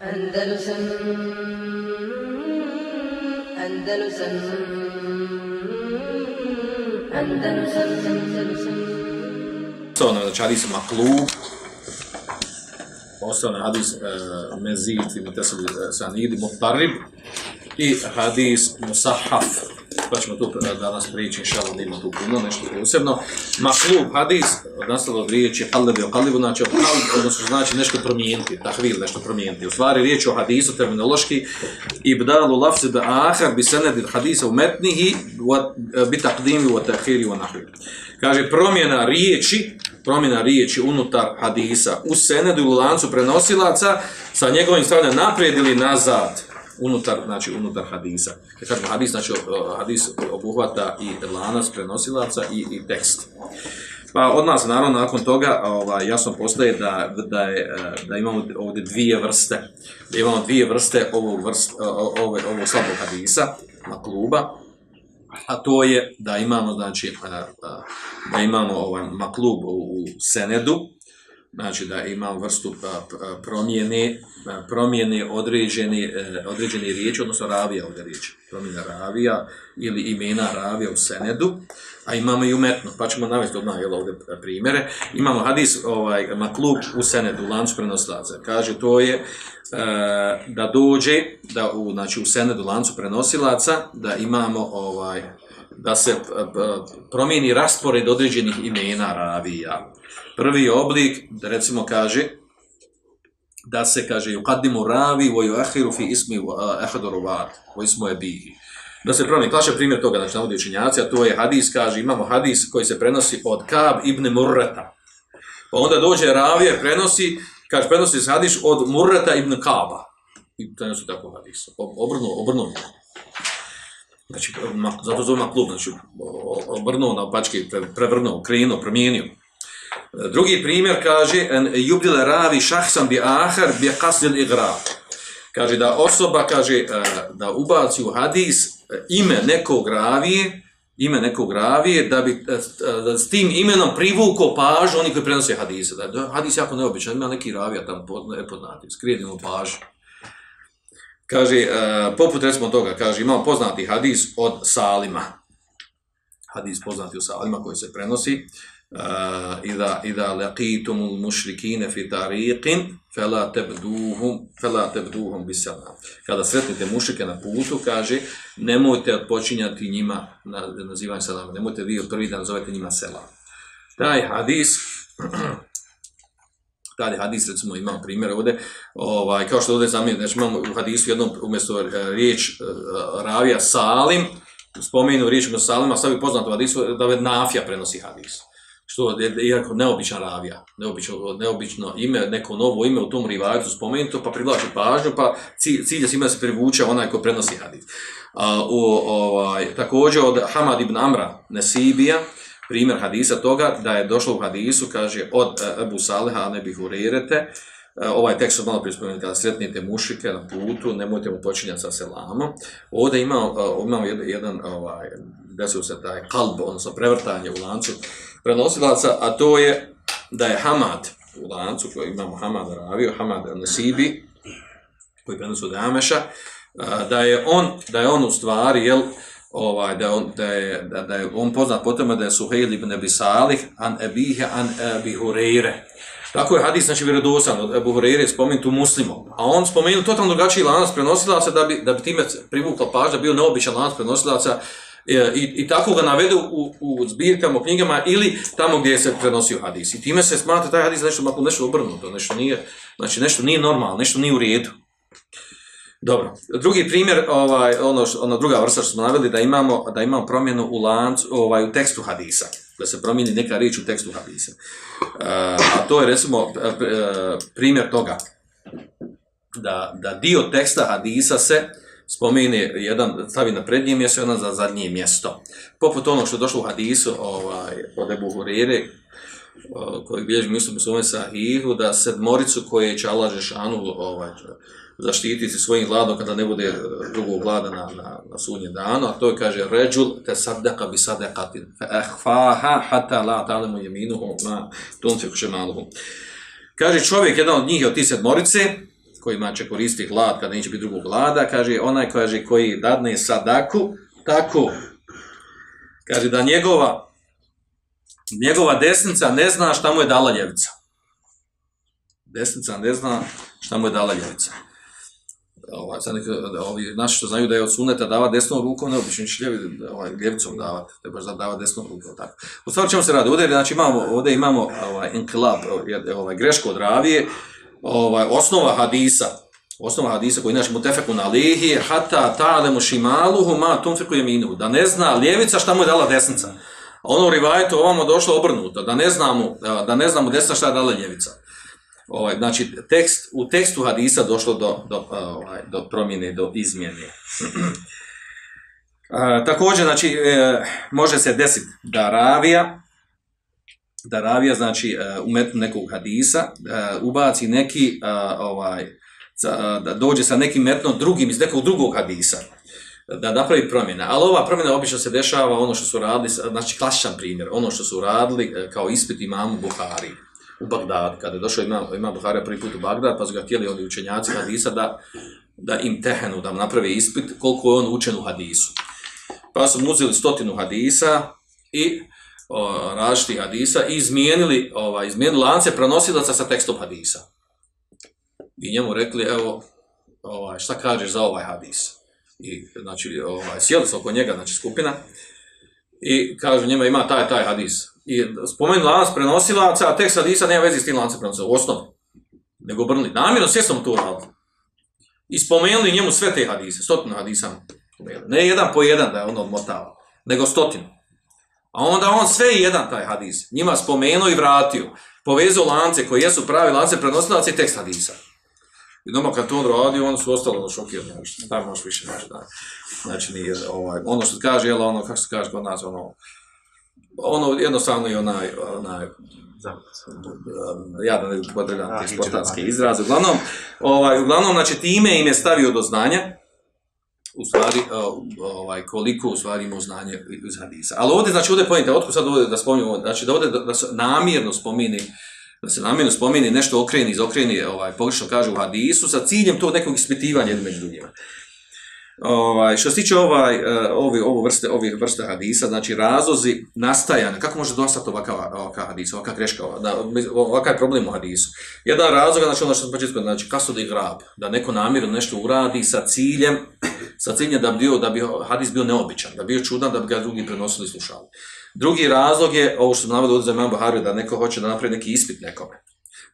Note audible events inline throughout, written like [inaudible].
Andalusam Andalusam Andalusam Andalusam Osnovno, znači hadis maklub, osnovno hadis uh, mezid i mutesili uh, sanidi mutarib i hadis musahaf. Pa ćemo tu danas prijeći, inša da ima tu puno, nešto posebno. Maklub hadis, nastalo od riječi kalibi o kalibu, znači odnosno znači nešto promijeniti, tahvil, nešto promijeniti. U stvari riječ o hadisu terminološki, ibdalu lafzi da ahar bi senedil hadisa u metnihi, e, bi takdimi u tahiri u nahvi. Kaže, promjena riječi, promjena riječi unutar hadisa u senedu ili lancu prenosilaca sa njegovim stavljanjem naprijed ili nazad unutar, znači unutar hadisa. Kad kažemo hadis, znači hadis obuhvata i lanac prenosilaca i, i tekst. Pa od nas, naravno, nakon toga ovaj, jasno postaje da, da, je, eh, da imamo ovdje dvije vrste. Da imamo dvije vrste ovog, vrst, ove, ovog slabog hadisa, na kluba, a to je da imamo znači eh, eh, da imamo ovaj maklub u senedu znači da ima vrstu promjene promjene određene e, određene riječi odnosno ravija ovdje riječi, promjena ravija ili imena ravija u senedu a imamo i umetno pa ćemo navesti odmah jel, ovdje e, primjere. Imamo hadis ovaj maklub u senedu lancu prenoslaca, kaže to je e, da dođe da u znači u senedu lancu prenosilaca da imamo ovaj da se e, e, promijeni raspored određenih imena ravija. Prvi oblik, da recimo kaže, da se kaže yuqaddimu ravi wa yuakhiru fi ismi e, ahad ruwat wa ismu abihi da se promijeni klaše primjer toga znači navodi učenjaci a to je hadis kaže imamo hadis koji se prenosi od Kab ibn Murrata. Pa onda dođe ravije prenosi kaže prenosi se hadis od Murrata ibn Kaba. I to je tako hadis. Obrnuo obrnuo znači, zato zove klub, znači, obrnuo na opačke, prevrnuo, krenuo, promijenio. E, drugi primjer kaže, en jubdile ravi šahsan bi ahar bi kasnil igra. Kaže da osoba kaže e, da ubaci u hadis e, ime nekog ravije, ime nekog ravije, da bi da s tim imenom privuko pažu oni koji prenose hadise. Da, hadis jako neobičan, ima neki ravija tamo nepoznati, skrijenimo pažu. Kaže, uh, poput recimo toga, kaže, imamo poznati hadis od Salima. Hadis poznati od Salima koji se prenosi. E, uh, ida, ida laqitumul mušrikine fi tariqin, fela tebduhum, fela tebduhum bisalam. Kada sretnete mušike na putu, kaže, nemojte odpočinjati njima, na, nazivanje selam, nemojte vi od prvi dan zovete njima selam. Taj hadis, taj hadis, recimo imam primjer ovdje, ovaj, kao što ovdje zamijeni, znači imamo u hadisu jednom umjesto eh, riječ eh, ravija salim, spomenu riječ umjesto salima, sad bi poznato u hadisu da je nafija prenosi hadis. Što je jako neobičan ravija, neobično, neobično ime, neko novo ime u tom rivajtu spomenuto, pa privlači pažnju, pa cilj, cilj je svima da se privuče onaj ko prenosi hadis. A, u, ovaj, također od Hamad ibn Amra Nesibija, primjer hadisa toga da je došlo u hadisu, kaže, od e, Ebu Saleha, ne bih urirete, e, ovaj tekst od malo prispomenuti, kada sretnite mušike na putu, nemojte mu počinjati sa selamom. Ovdje e, imamo, imao jedan, jedan ovaj, desio se taj kalb, odnosno prevrtanje u lancu prenosilaca, a to je da je Hamad u lancu, koji imamo Hamad Ravio, Hamad Nasibi, koji prenosi od Ameša, da je on, da je on u stvari, jel, ovaj da on da je da, da je on poznat po tome da je Suhejl ibn Abi Salih an Abihi an Abi Hurajre. Tako je hadis znači vjerodosan, od Abu Hurajre spomenut u Muslimu. A on spomenuo totalno drugačiji lanac prenosilaca da bi da bi time privukla pažnja bio neobičan lanac prenosilaca e, i, i tako ga navedu u, u zbirkama, u knjigama ili tamo gdje se prenosio hadis. I time se smatra taj hadis nešto malo nešto obrnuto, nešto nije, znači nešto nije normalno, nešto nije u redu. Dobro. Drugi primjer, ovaj ono ono druga vrsta što smo naveli da imamo da imamo promjenu u lancu, ovaj u tekstu hadisa, da se promijeni neka riječ u tekstu hadisa. Uh, a to je recimo eh, eh, primjer toga da, da dio teksta hadisa se spomene jedan stavi na prednje mjesto, jedan za zadnje mjesto. Poput ono što je došlo u hadisu ovaj, od Ebu Hurere, koji bilježi mislim u svome sahihu, da sedmoricu koje će Allah Žešanu ovaj, zaštititi svojim gladom kada ne bude e, drugog glada na, na, na sunje dano, a to je, kaže, ređul te sadaka bi sadakatin, fe ehfaha hata la talemu jeminuhu ma tunfiku šemaluhu. Kaže čovjek, jedan od njih je od ti sedmorice, kojima će koristiti hlad kada neće biti drugog glada, kaže onaj kaže koji dadne sadaku, tako, kaže da njegova, njegova desnica ne zna šta mu je dala ljevica. Desnica ne zna šta mu je dala ljevica. Ovaj, sad neka, ovi naši što znaju da je od suneta dava desnom rukom, ne obično će ljevi, ovaj, ljevicom je baš da dava desnom rukom, tako. U stvari čemu se radi? Ovdje, znači, imamo, ovdje imamo ovaj, enklab, ovaj, greško od ravije, ovaj, osnova hadisa, osnova hadisa koji znači mutefeku na lihi, hata ta'lemu šimaluhu ma tunfiku jeminu, da ne zna ljevica šta mu je dala desnica. A ono u rivajetu ovamo došlo obrnuto, da ne znamo, da ne znamo desna šta je dala ljevica. Ovaj, znači, tekst, u tekstu hadisa došlo do, do, ovaj, do promjene, do izmjene. [clears throat] A, također, znači, e, može se desiti da ravija, da ravija, znači, e, umetnu nekog hadisa, e, ubaci neki, e, ovaj, za, da dođe sa nekim metnom drugim, iz nekog drugog hadisa, da napravi promjena. Ali ova promjena obično se dešava ono što su radili, znači klasičan primjer, ono što su radili e, kao ispit imamu Buhari u Bagdad, kada je došao imam, imam Buharija prvi put u Bagdad, pa su ga htjeli oni učenjaci hadisa da, da im tehenu, da napravi ispit koliko je on učen u hadisu. Pa su mu uzeli stotinu hadisa i o, različitih hadisa i izmijenili, ovaj, izmijenili lance prenosilaca sa tekstom hadisa. I njemu rekli, evo, ovaj, šta kažeš za ovaj hadis? I, znači, ovaj, sjeli su oko njega, znači, skupina, i kažu njima ima taj, taj hadis. I spomenu lanac prenosilaca, a tekst hadisa nema veze s tim lancem prenosilaca, u osnovi. Nego brnili. Namjerno, sve sam to uradili. I spomenuli njemu sve te hadise, stotinu hadisa. Ne jedan po jedan da je on odmotava, nego stotinu. A onda on sve jedan taj hadis, njima spomenuo i vratio. Povezao lance koji jesu pravi lance prenosilaca i tekst hadisa. I doma kad to on radi, on su ostalo ono šokirani, šta možeš više znači, da. Znači, nije, ovaj, ono što kaže, jel, ono, kako se kaže kod nas, ono, ono, jednostavno i onaj, onaj, ja da ne potrebam te sportantske izraze, uglavnom, ovaj, uglavnom, znači, time im je stavio do znanja, u stvari, ovaj, koliko u stvari ima znanje iz hadisa. Ali ovdje, znači, ovdje pojente, otko sad ovdje da spominjamo, znači, da ovdje da, da se namjerno spomini, da se namjerno spomeni nešto okreni, izokreni, ovaj, pogrešno kaže u hadisu, sa ciljem to nekog ispitivanja među drugima. Ovaj, što se tiče ovaj, e, ovi, ovo vrste, ovih vrsta hadisa, znači razlozi nastajanja, kako može dostati ovakav, ovakav hadis, ovakav greška, da, ovakav problem u hadisu. Jedan razlog, znači ono što sam početko, znači kaso da grab, da neko namjerno nešto uradi sa ciljem, sa ciljem da bi, bio, da bi hadis bio neobičan, da bi bio čudan, da bi ga drugi prenosili i slušali. Drugi razlog je, ovo što sam navodio od Zemljan Buhari, da neko hoće da napravi neki ispit nekome.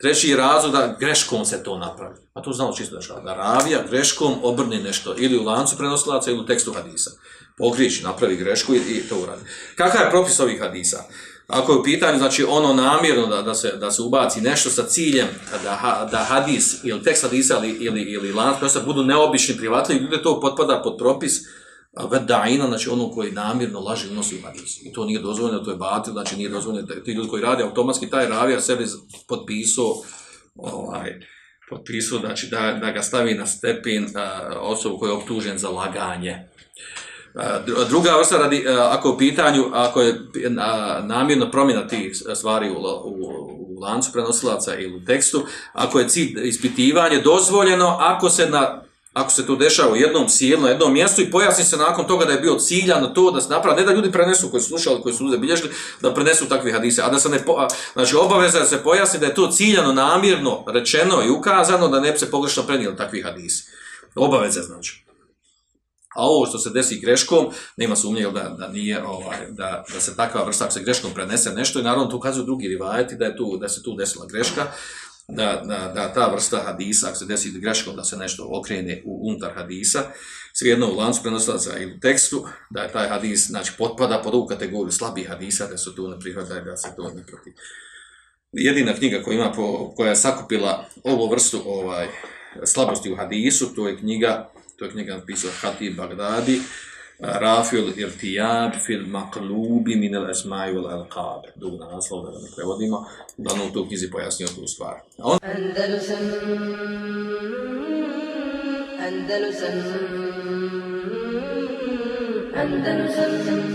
Treći razlog da greškom se to napravi. A to znamo čisto dešava. Da ravija greškom obrni nešto ili u lancu prenosilaca ili u tekstu hadisa. Pogriješi, napravi grešku i, i to uradi. Kakav je propis ovih hadisa? Ako je u pitanju, znači ono namjerno da, da, se, da se ubaci nešto sa ciljem da, da hadis ili tekst hadisa ili, ili, ili lanac prenosilaca budu neobični, privatli, ljudi to potpada pod propis veda'ina, znači ono koji namjerno laži unosi u hadis. I to nije dozvoljeno, to je batil, znači nije dozvoljeno. Ti ljudi koji radi automatski, taj ravija sebi potpisao, ovaj, potpisao, znači da, da ga stavi na stepin uh, osobu koji je optužen za laganje. Uh, druga vrsta radi, uh, ako je u pitanju, ako je namjerno promjena tih stvari u, u, u lancu prenosilaca ili u tekstu, ako je cilj ispitivanje dozvoljeno, ako se na ako se to dešava u jednom sjelu, na jednom mjestu i pojasni se nakon toga da je bio ciljano to da se napravi, ne da ljudi prenesu koji su slušali, koji su zabilježili, da prenesu takve hadise, a da se ne, po, znači obaveza da se pojasni da je to ciljano, namjerno, rečeno i ukazano da ne bi se pogrešno prenijeli takvi hadisi. Obaveza znači. A ovo što se desi greškom, nema sumnje da, da nije ovaj, da, da se takva vrsta se greškom prenese nešto i naravno to ukazuju drugi rivajeti da je tu da se tu desila greška da, da, da ta vrsta hadisa, ako se desi greškom da se nešto okrene u unutar hadisa, svijedno u lancu prenosilaca i u tekstu, da je taj hadis znači, potpada pod ovu kategoriju slabih hadisa, da su tu ne prihvataju, da se to ne proti. Jedina knjiga koja, ima po, koja je sakupila ovu vrstu ovaj slabosti u hadisu, to je knjiga, to je knjiga napisao Hatib Bagdadi, Rafil irtijab fil maqlubi min al asma'i wal alqab. Dug naslov da ne prevodimo, da nam tu knjizi pojasnio tu stvar. On... Andalusam, Andalusam, Andalusam,